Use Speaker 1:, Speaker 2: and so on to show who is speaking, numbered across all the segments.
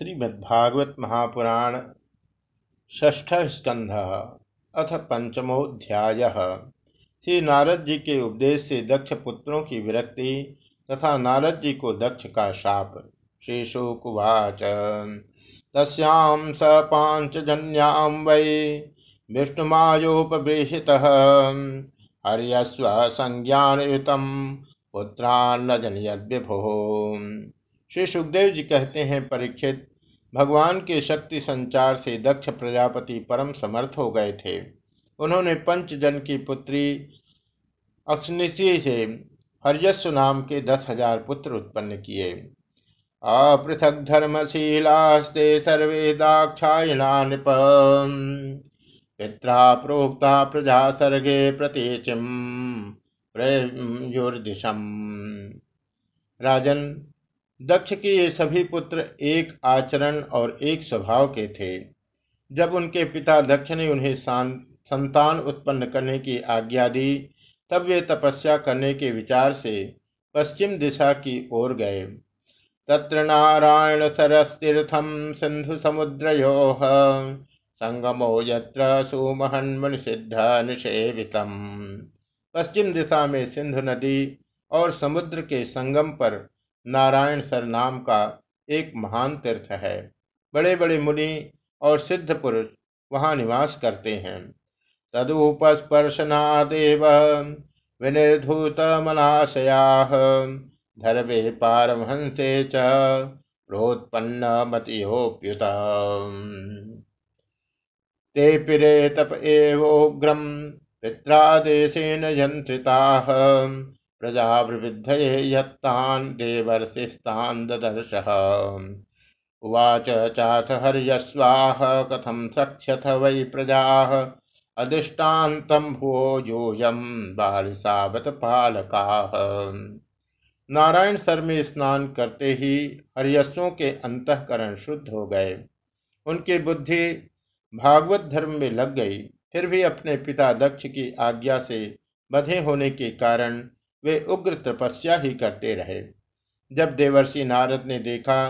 Speaker 1: श्रीमद्भागवत महापुराण ष्ठ स्कंध अथ पंचमोध्याय श्री नारद जी के उपदेश से दक्ष पुत्रों की विरक्ति तथा नारद जी को दक्ष का शाप। श्री शुकुवाच तस्यां स पांचजन्यां वै विष्णुमायोपबृहितः हर्यस्व संज्ञानयुतं पुत्रान्न जनयद विभो श्री सुखदेव जी कहते हैं, परीक्षित भगवान के शक्ति संचार से दक्ष प्रजापति परम समर्थ हो गए थे। उन्होंने पंचजन की पुत्री अक्षनिशी से हरयस्व नाम के दस हज़ार पुत्र उत्पन्न किए। अपृथक धर्मशीलास्ते सर्वे दाक्षायणा नृप पिता प्रोक्ता प्रजा सर्गे प्रतीचिम। प्रयुर्दिशम राजन दक्ष के ये सभी पुत्र एक आचरण और एक स्वभाव के थे। जब उनके पिता दक्ष ने उन्हें संतान उत्पन्न करने की आज्ञा दी, तब वे तपस्या करने के विचार से पश्चिम दिशा की ओर गए। तत्र नारायण सरस्तीर्थम सिंधु समुद्र संगमो यत्र सुमहन सिद्ध निषेवितम। पश्चिम दिशा में सिंधु नदी और समुद्र के संगम पर नारायण सर नाम का एक महान तीर्थ है। बड़े बड़े मुनि और सिद्ध पुरुष वहाँ निवास करते हैं। तदुपस्पर्शनादेव विनिर्धूत मनाशया धर्वे पारमहंसे च प्रोत्पन्न ते पिरे तप एवोग्रम पित्रादेशेन यंत्रिताः प्रजावृद्धये यत्तान् देवर्षिस्तान् ददर्शः। उवाच चाथ हर्यस्वाह कथं सख्यथ वै प्रजाः? अधिष्ठान्तं भुवो यूयं बालिसावत पालकाः। नारायण सर में स्नान करते ही हरियसों के अंतकरण शुद्ध हो गए। उनकी बुद्धि भागवत धर्म में लग गई, फिर भी अपने पिता दक्ष की आज्ञा से बधे होने के कारण वे उग्र तपस्या ही करते रहे। जब देवर्षि नारद ने देखा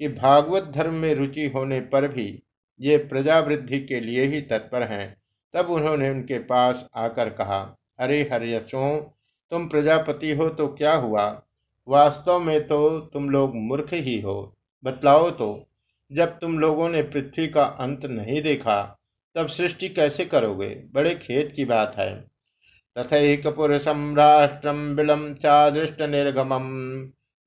Speaker 1: कि भागवत धर्म में रुचि होने पर भी ये प्रजावृद्धि के लिए ही तत्पर हैं, तब उन्होंने उनके पास आकर कहा, अरे हरियसों तुम प्रजापति हो तो क्या हुआ? वास्तव में तो तुम लोग मूर्ख ही हो। बतलाओ तो जब तुम लोगों ने पृथ्वी का अंत नहीं देखा, तब सृष्टि कैसे करोगे? बड़े खेत की बात है। तथैकपुरुषं राष्ट्रं बिलं चादृष्टनिर्गमं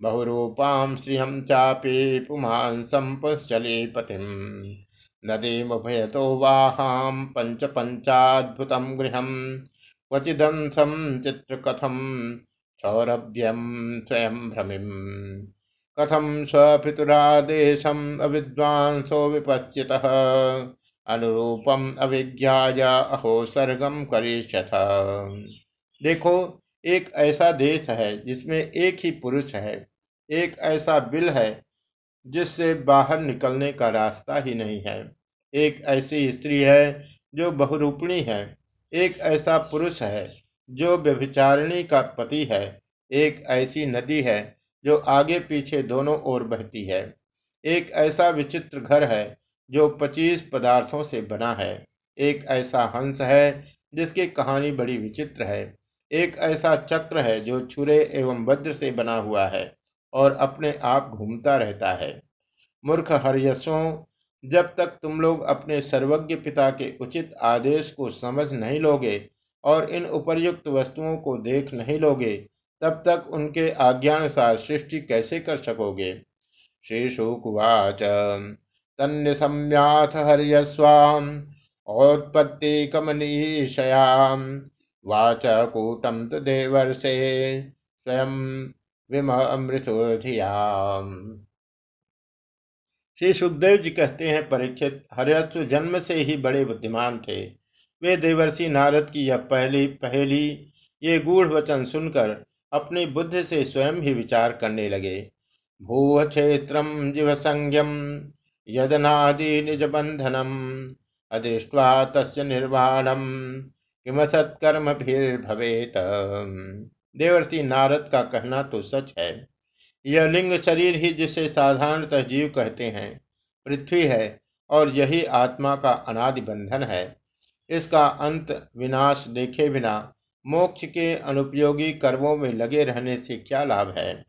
Speaker 1: बहुरूपां श्रियं चापि पुमांसं पुश्चलीपतिं नदीमुभयतो वाहां पञ्चपञ्चाद्भुतं गृहं क्वचिदंसं चित्रकथं सौरभ्यं स्वयं भ्रमिम् कथं स्वपितुरादेशम् अविद्वांसो विपश्यतः अनुरूपम अभिज्ञाय अहो सर्गम करिष्यथ। देखो, एक ऐसा देश है जिसमें एक ही पुरुष है, एक ऐसा बिल है जिससे बाहर निकलने का रास्ता ही नहीं है। एक ऐसी स्त्री है जो बहुरूपणी है, एक ऐसा पुरुष है जो व्यभिचारिणी का पति है, एक ऐसी नदी है जो आगे पीछे दोनों ओर बहती है, एक ऐसा विचित्र घर है जो पच्चीस पदार्थों से बना है। एक ऐसा हंस है, जिसकी कहानी बड़ी विचित्र है। एक ऐसा चक्र है, जो छुरे एवं वज्र से बना हुआ है और अपने आप घूमता रहता है। मूर्ख हरियसों, जब तक तुम लोग अपने सर्वज्ञ पिता के उचित आदेश को समझ नहीं लोगे और इन उपर्युक्त वस्तुओं को देख नहीं लोगे, तब तक उनके आज्ञानुसार सृष्टि कैसे कर सकोगे? श्री शुकुवाच तन्निशम्याथ हर्यस्वाम् औत्पत्ति कमनीषयाम् वाच कूटम तो देवर्षे स्वयं विमृतुधियाम श्री सुखदेव जी कहते हैं, परीक्षित हरियस्व जन्म से ही बड़े बुद्धिमान थे। वे देवर्षि नारद की यह पहली पहली, ये गूढ़ वचन सुनकर अपनी बुद्धि से स्वयं ही विचार करने लगे। भूव क्षेत्रम जीव संज्ञम यदनादि निज बंधनम अदृष्ट्वा तस्य निर्वाणम किम सत्कर्म फिर भवेत देवर्षि, नारद का कहना तो सच है। यह लिंग शरीर ही जिसे साधारणतः जीव कहते हैं, पृथ्वी है और यही आत्मा का अनादि बंधन है। इसका अंत विनाश देखे बिना मोक्ष के अनुपयोगी कर्मों में लगे रहने से क्या लाभ है?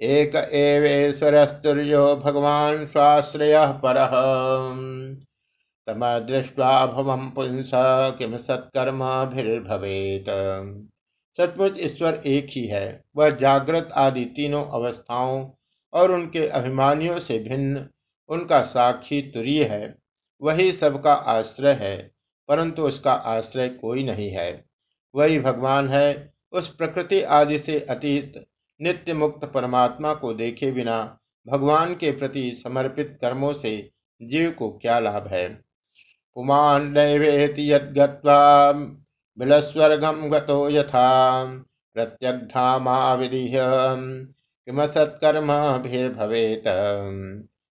Speaker 1: एक एवेश्वरस्तुर्यो भगवान स्वाश्रय पर। तम दृष्टवा भवम पुंस किम सत्कर्म भवेत सचमुच ईश्वर एक ही है। वह जागृत आदि तीनों अवस्थाओं और उनके अभिमानियों से भिन्न, उनका साक्षी तुरीय है। वही सबका आश्रय है, परंतु उसका आश्रय कोई नहीं है। वही भगवान है, उस प्रकृति आदि से अतीत नित्य मुक्त परमात्मा को देखे बिना भगवान के प्रति समर्पित कर्मों से जीव को क्या लाभ है? पुमान नैवेति यद्गत्वा बिलस्वर्गम गतो यथा प्रत्यग्धामा विधिह किम सत्कर्म भवेत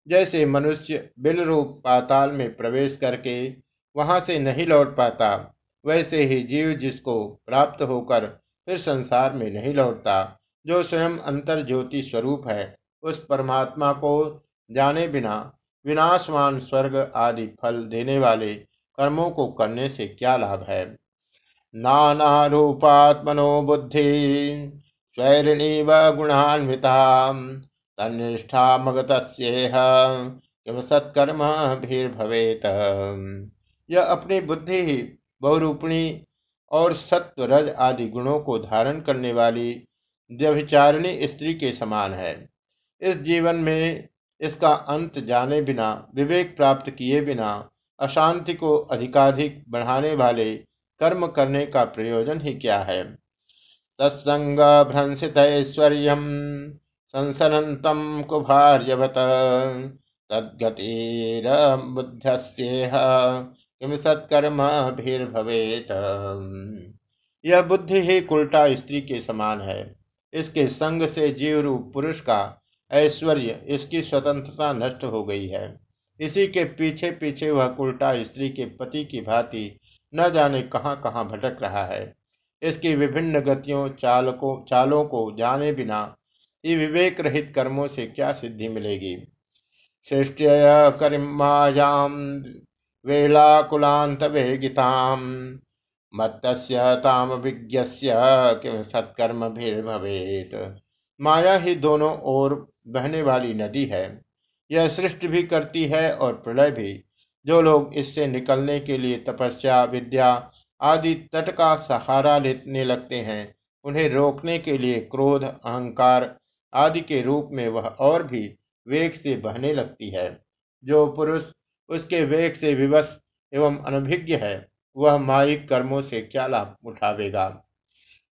Speaker 1: जैसे मनुष्य बिल रूप पाताल में प्रवेश करके वहाँ से नहीं लौट पाता, वैसे ही जीव जिसको प्राप्त होकर फिर संसार में नहीं लौटता जो स्वयं अंतर ज्योति स्वरूप है, उस परमात्मा को जाने बिना विनाशवान स्वर्ग आदि फल देने वाले कर्मों को करने से क्या लाभ है? नाना रूपात्मनो बुद्धि स्वैरिणी व गुणान्विता तनिष्ठा मगत सत्कर्म भीर्भवेत। यह अपनी बुद्धि ही बहुरूपणी और सत्व रज आदि गुणों को धारण करने वाली व्यभिचारिणी स्त्री के समान है। इस जीवन में इसका अंत जाने बिना, विवेक प्राप्त किए बिना, अशांति को अधिकाधिक बढ़ाने वाले कर्म करने का प्रयोजन ही क्या है? तत्संग भ्रंसित ऐश्वर्य संसनतम कुभार्यवत। तद्गतिरबुद्धस्येह किम सत्कर्म भवेत यह बुद्धि ही उल्टा स्त्री के समान है। इसके संग से जीव रूप पुरुष का ऐश्वर्य इसकी स्वतंत्रता नष्ट हो गई है। इसी के पीछे पीछे वह उल्टा स्त्री के पति की भांति न जाने कहाँ कहाँ भटक रहा है। इसकी विभिन्न गतियों, चालकों, चालों को जाने बिना विवेक रहित कर्मों से क्या सिद्धि मिलेगी? सृष्ट्य करिमायाम वेलाकुलांत वेगिताम। मत्स्य विज्ञस्य किम सत्कर्म भवेत माया ही दोनों ओर बहने वाली नदी है। यह सृष्टि भी करती है और प्रलय भी। जो लोग इससे निकलने के लिए तपस्या, विद्या आदि तट का सहारा लेने लगते हैं, उन्हें रोकने के लिए क्रोध, अहंकार आदि के रूप में वह और भी वेग से बहने लगती है। जो पुरुष उसके वेग से विवश एवं अनभिज्ञ है वह माइक कर्मों से क्या लाभ उठावेगा?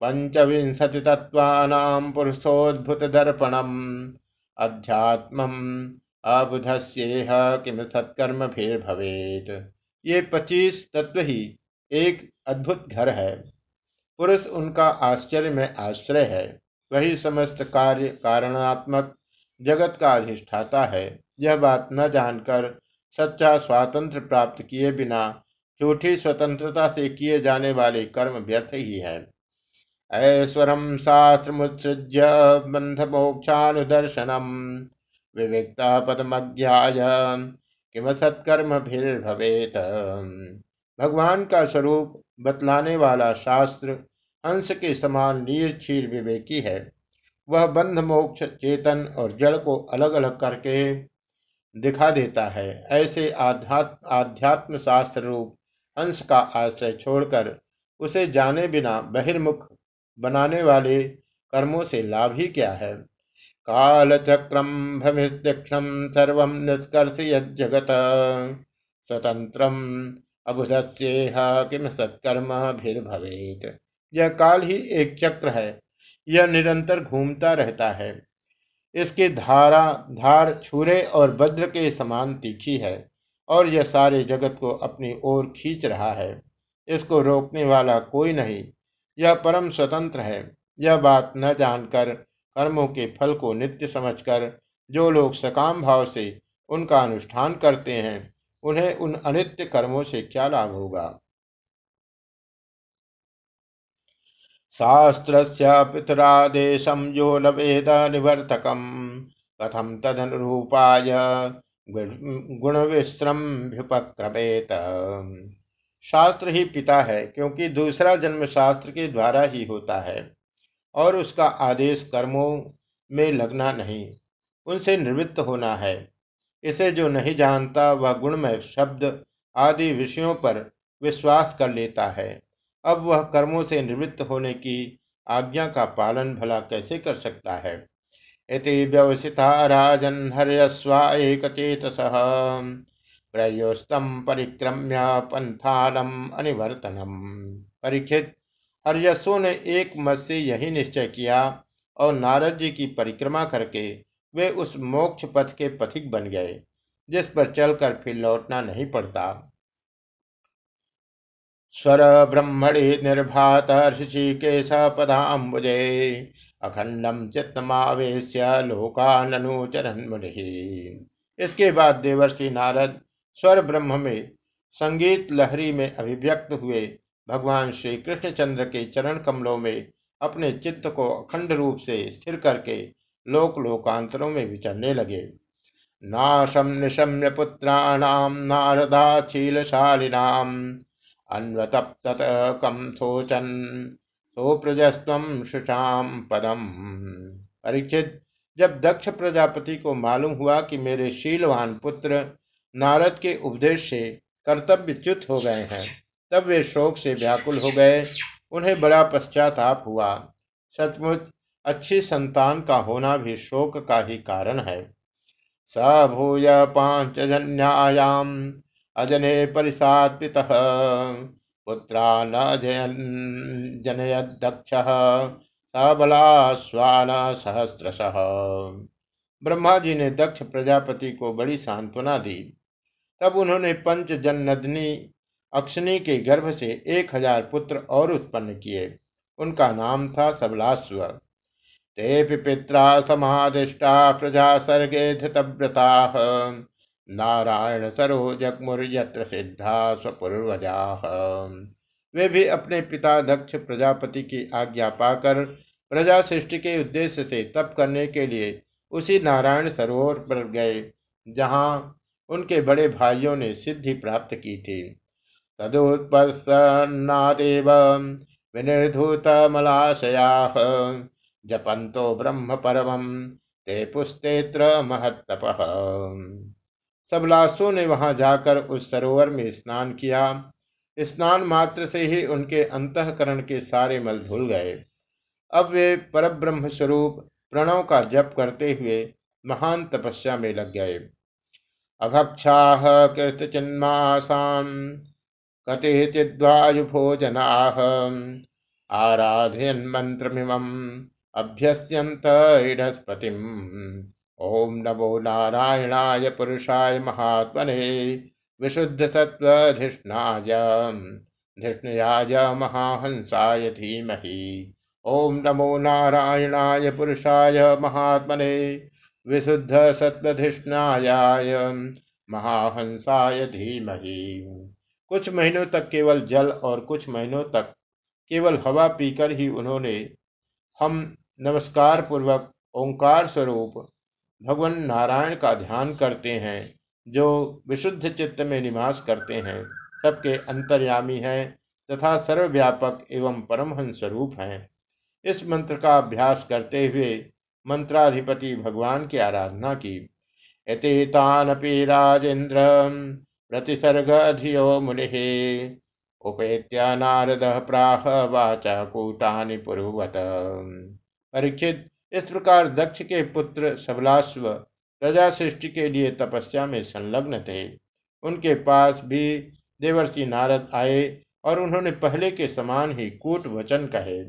Speaker 1: पंचविंशति तत्वानाम पुरुषोद्भुत दर्पणम अध्यात्म अबुधस्येह किम सत्कर्म फिर भवेत ये पच्चीस तत्व ही एक अद्भुत घर है। पुरुष उनका आश्चर्य में आश्रय है। वही समस्त कार्य कारणात्मक जगत का अधिष्ठाता है। यह बात न जानकर सच्चा स्वातंत्र प्राप्त किए बिना झूठी स्वतंत्रता से किए जाने वाले कर्म व्यर्थ ही है। ऐश्वरम शास्त्र मुत्सृज्य बंध मोक्षानुदर्शनम विविक्ता पदमज्ञाय। किम सत्कर्म फिर भवेत भगवान का स्वरूप बतलाने वाला शास्त्र अंश के समान नीर क्षीर विवेकी है। वह बंध मोक्ष चेतन और जड़ को अलग अलग करके दिखा देता है। ऐसे आध्यात्म आध्यात्म शास्त्र रूप हंस का आश्रय छोड़कर उसे जाने बिना बहिर्मुख बनाने वाले कर्मों से लाभ ही क्या है? काल चक्रम भ्रमित्यक्षम सर्व निष्कर्ष जगत स्वतंत्रम अबुधस्येह किम सत्कर्म भवेत यह काल ही एक चक्र है। यह निरंतर घूमता रहता है। इसकी धारा, धार छुरे और वज्र के समान तीखी है। और यह सारे जगत को अपनी ओर खींच रहा है। इसको रोकने वाला कोई नहीं। यह परम स्वतंत्र है। यह बात न जानकर, कर्मों के फल को नित्य समझकर, जो लोग सकाम भाव से उनका अनुष्ठान करते हैं, उन्हें उन अनित्य कर्मों से क्या लाभ होगा? शास्त्रस्य पितरादेशं यो न वेद निवर्तकम्। कथं तदनुरूपाय गुण शास्त्र ही पिता है, क्योंकि दूसरा जन्म शास्त्र के द्वारा ही होता है, और उसका आदेश कर्मों में लगना नहीं, उनसे निवृत्त होना है। इसे जो नहीं जानता, वह गुणमय शब्द आदि विषयों पर विश्वास कर लेता है। अब वह कर्मों से निवृत्त होने की आज्ञा का पालन भला कैसे कर सकता है? इति व्यवसिता राजन हर्यस्वा एक चेतस प्रयोस्तम परिक्रम्य पंथानम अनिवर्तनम। परीक्षित हर्यसों ने एक मत से यही निश्चय किया और नारद जी की परिक्रमा करके वे उस मोक्ष पथ के पथिक बन गए, जिस पर चलकर फिर लौटना नहीं पड़ता। स्वर ब्रह्मणि निर्भात ऋषिकेश पदाम्बुजे अखंडम चित्तमावेश लोकानुचरन मुनि इसके बाद देवर्षि नारद स्वर ब्रह्म में संगीत लहरी में अभिव्यक्त हुए भगवान श्री कृष्णचंद्र के चरण कमलों में अपने चित्त को अखंड रूप से स्थिर करके लोक लोकांतरों में विचरने लगे। नाशम निशम्य पुत्राणाम नारदाशीलशालिनाम अन्वतप्त कम सोचन सोप्रजस्व शुचाम पदम परीक्षित, जब दक्ष प्रजापति को मालूम हुआ कि मेरे शीलवान पुत्र नारद के उपदेश से कर्तव्यच्युत हो गए हैं, तब वे शोक से व्याकुल हो गए। उन्हें बड़ा पश्चाताप हुआ। सचमुच, अच्छी संतान का होना भी शोक का ही कारण है। स भूय पांचजन्यायाम अजने परिसात्वित पुत्रा न जयन जनयदक्ष सबलास्वान सहस्रश ब्रह्मा जी ने दक्ष प्रजापति को बड़ी सांत्वना दी। तब उन्होंने पंच जन्नदनी अक्षनी के गर्भ से एक हज़ार पुत्र और उत्पन्न किए। उनका नाम था सबलास्व। ते पिता समादिष्टा प्रजा सर्गे धृतव्रता। नारायण सरोजमुर्यत्र सिद्धा स्वपूर्वजा। वे भी अपने पिता दक्ष प्रजापति की आज्ञा पाकर प्रजा सृष्टि के उद्देश्य से तप करने के लिए उसी नारायण सरोवर पर गए, जहाँ उनके बड़े भाइयों ने सिद्धि प्राप्त की थी। तदुत्पन्नादेव विनिर्धूतमलाशयाः, जपन्तो ब्रह्म परम ते पुस्तेत्र महत्तपः। सबलासों ने वहाँ जाकर उस सरोवर में स्नान किया। स्नान मात्र से ही उनके अंतकरण के सारे मल धुल गए। अब वे परब्रह्म स्वरूप प्रणव का जप करते हुए महान तपस्या में लग गए। अभक्षा कृत कृतचिन्मासान कतिचिद्वायुभोजनाः आराधयन्मन्त्रमिमम् अभ्यस्यन्त इडस्पतिम्। ॐ नमो नारायणाय पुरुषाय महात्मने विशुद्धसत्त्वधिष्णाय धिष्णयाय महाहंसाय धीमहि। ॐ नमो नारायणाय पुरुषाय महात्मने विशुद्धसत्त्वधिष्णाय महाहंसाय धीमहि। कुछ महीनों तक केवल जल और कुछ महीनों तक केवल हवा पीकर ही उन्होंने हम नमस्कार पूर्वक ओंकार स्वरूप भगवान नारायण का ध्यान करते हैं, जो विशुद्ध चित्त में निवास करते हैं, सबके अंतर्यामी हैं तथा सर्वव्यापक एवं परमहंस स्वरूप हैं। इस मंत्र का अभ्यास करते हुए मंत्राधिपति भगवान की आराधना की। एतेतानपि राजेंद्र प्रतिसर्ग धियो मुनि, उपेत्य नारद प्राह वाचा कूटानि पुरुवत। परीक्षित इस प्रकार दक्ष के पुत्र सबलाश्व प्रजा सृष्टि के लिए तपस्या में संलग्न थे। उनके पास भी देवर्षि नारद आए और उन्होंने पहले के समान ही कूट वचन कहे।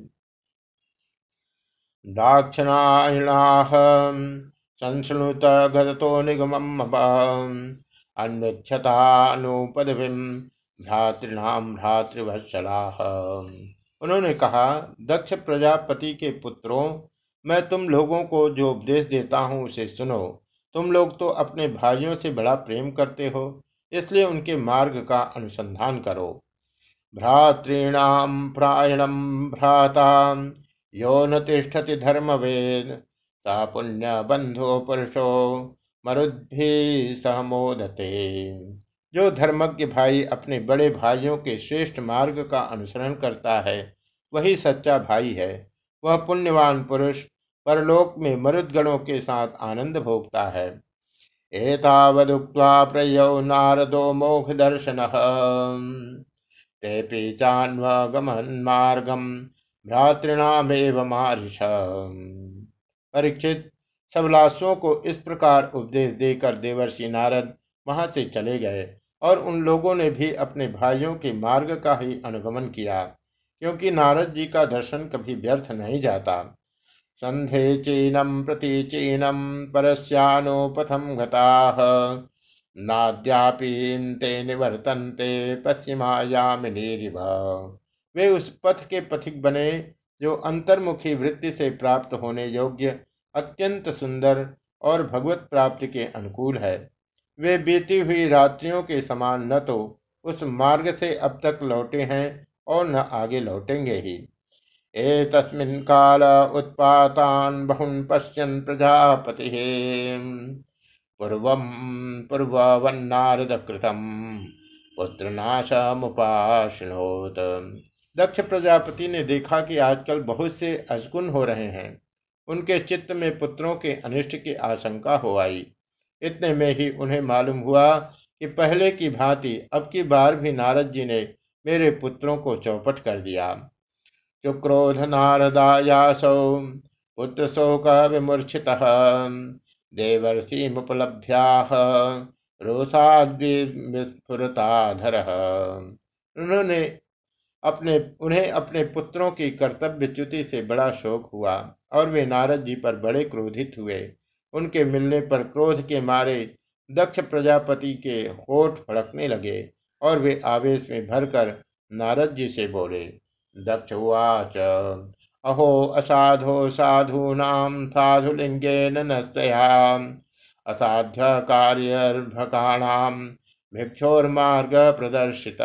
Speaker 1: दाक्षिणायणा संस्नुत गतो निगम अन्वेक्षतानुपदवीं भ्रातृणाम भ्रातृवत्सलाह उन्होंने कहा, दक्ष प्रजापति के पुत्रों मैं तुम लोगों को जो उपदेश देता हूँ, उसे सुनो। तुम लोग तो अपने भाइयों से बड़ा प्रेम करते हो, इसलिए उनके मार्ग का अनुसंधान करो। भ्रातृणाम प्रायणम भ्राता यो न तिष्ठति धर्म वेद सा पुण्य बंधो पुरुषो, मरुद्भि सहमोदते। जो धर्मज्ञ भाई अपने बड़े भाइयों के श्रेष्ठ मार्ग का अनुसरण करता है, वही सच्चा भाई है। वह पुण्यवान पुरुष परलोक में मरुदगणों के साथ आनंद भोगता है। एतावदुक्त्वा प्रयौ नारदो मोक्षदर्शनः। तेऽपि चान्वगमन्मार्गम् भ्रातृणामेव मारिष परीक्षित सब लाशों को इस प्रकार उपदेश देकर देवर्षि नारद वहाँ से चले गए और उन लोगों ने भी अपने भाइयों के मार्ग का ही अनुगमन किया, क्योंकि नारद जी का दर्शन कभी व्यर्थ नहीं जाता। संधे चीनम प्रति चीनम परस्यानुपथम गताः। नाद्यापीन्ते निवर्तन्ते पश्चिमायामिनीरिव वे उस पथ के पथिक बने, जो अंतर्मुखी वृत्ति से प्राप्त होने योग्य, अत्यंत सुंदर और भगवत प्राप्ति के अनुकूल है। वे बीती हुई रात्रियों के समान न तो उस मार्ग से अब तक लौटे हैं और न आगे लौटेंगे ही। एतस्मिन् काल उत्पातान् बहुन् पश्यन् प्रजापतिः। पूर्वं पूर्ववन्नारदकृतं पुत्रनाशमुपाश्नोत। दक्ष प्रजापति ने देखा कि आजकल बहुत से अजगुन हो रहे हैं। उनके चित्त में पुत्रों के अनिष्ट की आशंका हो आई। इतने में ही उन्हें मालूम हुआ कि पहले की भांति अब की बार भी नारद जी ने मेरे पुत्रों को चौपट कर दिया। चुक्रोध नारदायासौ पुत्र शोक विमूर्छित देवर्षिमुपलभ्याह रोषाद्विस्फुरताधर उन्होंने अपने, उन्हें अपने पुत्रों की कर्तव्य च्युति से बड़ा शोक हुआ और वे नारद जी पर बड़े क्रोधित हुए। उनके मिलने पर क्रोध के मारे दक्ष प्रजापति के होठ फड़कने लगे और वे आवेश में भरकर नारद जी से बोले दक्ष उवाच अहो असाधो साधूनां साधुलिङ्गेन असाध्य कार्यर्भकाणां भिक्षोर्मार्ग प्रदर्शित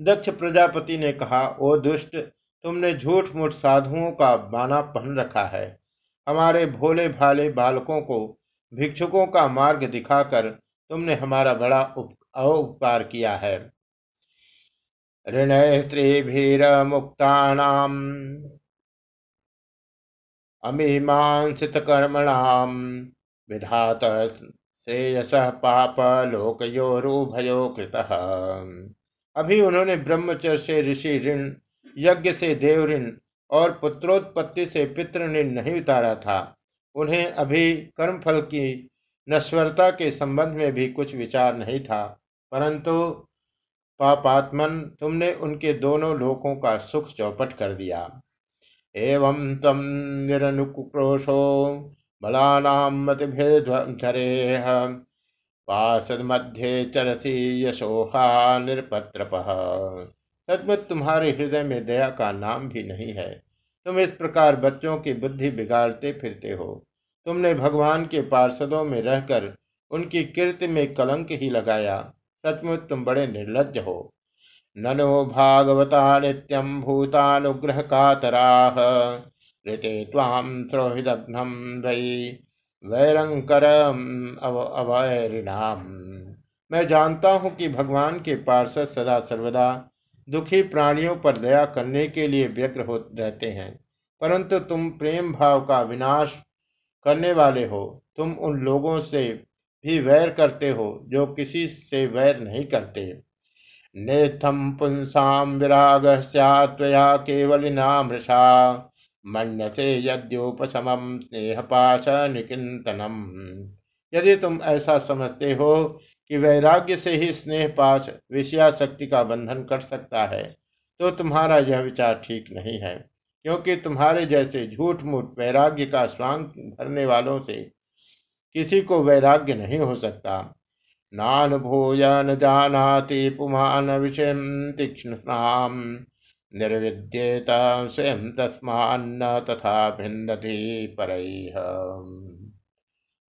Speaker 1: दक्ष प्रजापति ने कहा, ओ दुष्ट, तुमने झूठ मूठ साधुओं का बाना पहन रखा है। हमारे भोले भाले बालकों को भिक्षुकों का मार्ग दिखाकर तुमने हमारा बड़ा उपकार किया है। ऋण स्त्रीभिरमुक्तानाम् अमीमांसितकर्मणां विधात श्रेयस पाप लोकयोरुभयो कृतः। अभी उन्होंने ब्रह्मचर्य से ऋषि ऋण, यज्ञ से देव ऋण और पुत्रोत्पत्ति से पितृ ऋण नहीं उतारा था। उन्हें अभी कर्मफल की नश्वरता के संबंध में भी कुछ विचार नहीं था, परंतु पापात्मन तुमने उनके दोनों लोकों का सुख चौपट कर दिया। एवं तम निरनुक्रोशो बलानाम मतिभिर्धरेह पासद मध्य चरसी यशोहा निरपत्रप। सचमुच तुम्हारे हृदय में दया का नाम भी नहीं है। तुम इस प्रकार बच्चों की बुद्धि बिगाड़ते फिरते हो। तुमने भगवान के पार्षदों में रहकर उनकी कीर्ति में कलंक ही लगाया। सचमुच तुम बड़े निर्लज हो। ननो भागवता नित्यम भूतानुग्रह कातराह ऋते ताम सौहृदघ्नम वै वैरंकर अवैरिणाम। मैं जानता हूँ कि भगवान के पार्षद सदा सर्वदा दुखी प्राणियों पर दया करने के लिए व्यग्र हो रहते हैं, परंतु तुम प्रेम भाव का विनाश करने वाले हो। तुम उन लोगों से भी वैर करते हो, जो किसी से वैर नहीं करते। नेथम पुंसाम विराग सया केवलिनामृषा मन्यसे यद्योपशमम स्नेह पाश निकिंतनम यदि तुम ऐसा समझते हो कि वैराग्य से ही स्नेह पाश विषयाशक्ति का बंधन कर सकता है तो तुम्हारा यह विचार ठीक नहीं है, क्योंकि तुम्हारे जैसे झूठ मूठ वैराग्य का स्वांग भरने वालों से किसी को वैराग्य नहीं हो सकता। नानुभूय न जानाति पुमान विषय तीक्ष्ण निर्विद्येत स्वयं तस्मान्न तथा भिन्नति पर।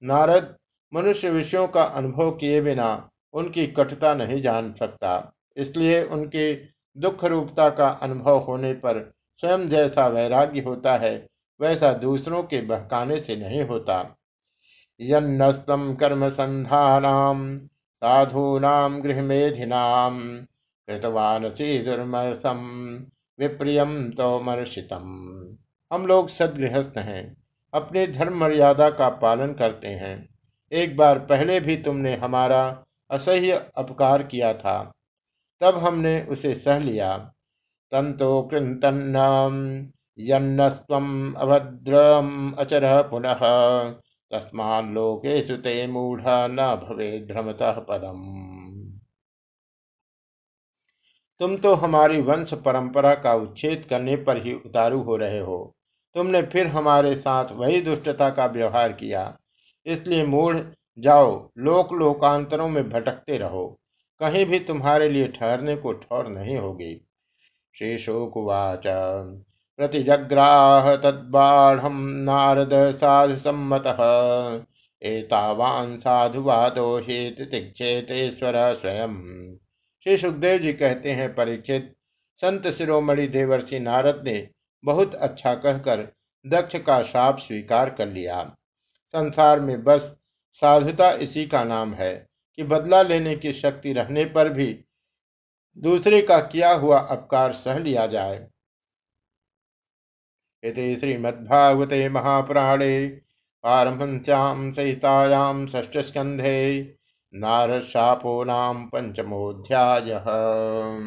Speaker 1: नारद मनुष्य विषयों का अनुभव किए बिना उनकी कटुता नहीं जान सकता, इसलिए उनके दुख रूपता का अनुभव होने पर स्वयं जैसा वैराग्य होता है, वैसा दूसरों के बहकाने से नहीं होता। यन्नस्तम कर्म संधानाम साधूनाम गृहमेधिनाम कृतवानसी दुर्मर्षम विप्रियम तो मर्षितम हम लोग सदगृहस्थ हैं, अपने धर्म मर्यादा का पालन करते हैं। एक बार पहले भी तुमने हमारा असह्य अपकार किया था, तब हमने उसे सह लिया। तंतो कृतन्नम यन्नस्वम अभद्रम अचर पुनः। तस्मान लोकेशु ते मूढ़ न भवे भ्रमतः पदम। तुम तो हमारी वंश परंपरा का उच्छेद करने पर ही उतारू हो रहे हो। तुमने फिर हमारे साथ वही दुष्टता का व्यवहार किया। इसलिए मूढ़ जाओ, लोक लोकांतरों में भटकते रहो। कहीं भी तुम्हारे लिए ठहरने को ठौर नहीं होगी। श्री शोकुवाच प्रतिजग्राह तद्बाढ़ नारद साधु सम्मत एतावान साधुवादो तिक्षेतेश्वर स्वयं। श्री सुखदेव जी कहते हैं परीक्षित संत शिरोमणि देवर्षि नारद ने बहुत अच्छा कहकर दक्ष का शाप स्वीकार कर लिया। संसार में बस साधुता इसी का नाम है कि बदला लेने की शक्ति रहने पर भी दूसरे का किया हुआ अपकार सह लिया जाए। इति श्रीमद्भागवते महापुराणे पारमहंस्यां सहितायां षष्ठस्कन्धे नारदशापो नाम पंचमोऽध्यायः